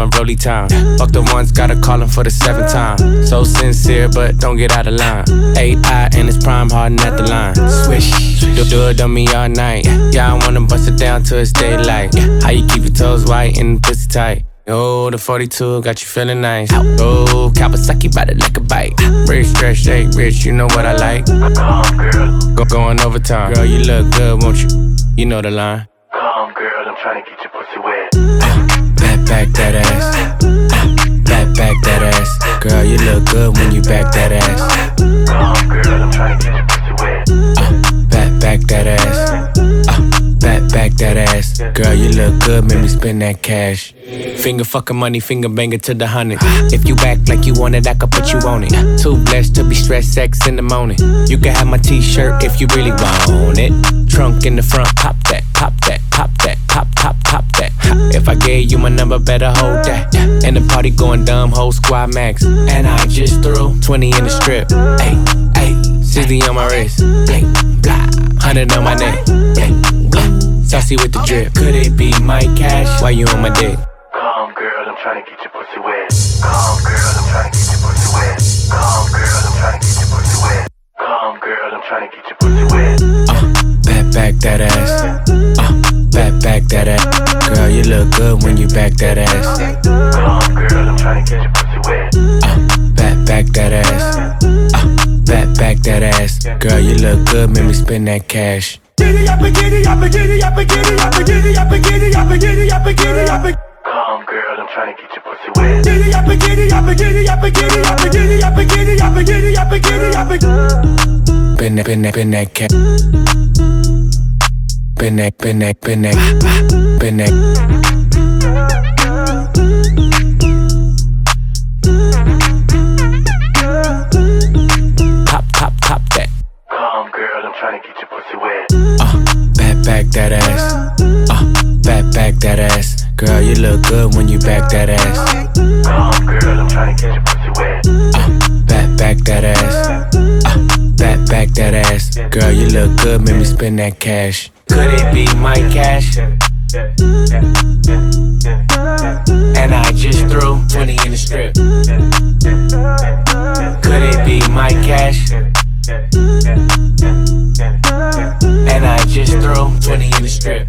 my rolly time. Fuck the ones, gotta call him for the seventh time. So sincere, but don't get out of line. AI and it's prime harden at the line. Swish, do, do it on me all night. Yeah, I wanna bust it down till it's daylight. How you keep your toes white and pussy tight? Oh, the 42 got you feeling nice. Oh, Kawasaki body like a bite. Rich, stretch, shake, rich, you know what I like. Come, girl. Go going overtime. Girl, you look good, won't you? You know the line. Come, girl. I'm trying to get your pussy wet. Back that ass. Girl. I'm get wet. Back, back that ass. Uh, back, back that ass. Girl, you look good, make me spend that cash. Finger fucking money, finger banger to the hundred. If you act like you want it, I could put you on it. Too blessed to be stressed, sex in the morning. You can have my t-shirt if you really want it. Trunk in the front, pop that, pop that, pop that, pop, pop that. If I gave you my number, better hold that. And the party going dumb, whole squad max. And I just threw 20 in the strip. Hey, hey, 60 on my wrist. Blink, blah, 100 on my neck. Blink, blah. Saucy with the drip. Could it be my cash? Why you on my dick? Come, girl. I'm trying to get your pussy wet. Come, girl. I'm trying to get your pussy wet. Come, girl. I'm trying to get your pussy wet. Come, girl. I'm trying to get your pussy wet. Uh, back, back that ass. Uh, back, back that ass. You look good when you back that ass. Come on, girl, I'm trying to get your pussy wet. Uh, back, back that ass. Uh, back, back that ass. Girl, you look good, make me spend that cash. Giddy up, girl, I'm trying to get your pussy wet. Giddy that, bend that, bend that cat. Been that, been that, been that, been that. Pop, pop, pop that. Come, girl. I'm trying to get your pussy wet. Uh, back, back that ass. Uh, back, back that ass. Girl, you look good when you back that ass. Come, girl. I'm trying to get your pussy wet. Uh, back, back that ass. Girl, you look good, make me spend that cash. Could it be my cash? And I just threw 20 in the strip. Could it be my cash? And I just threw 20 in the strip.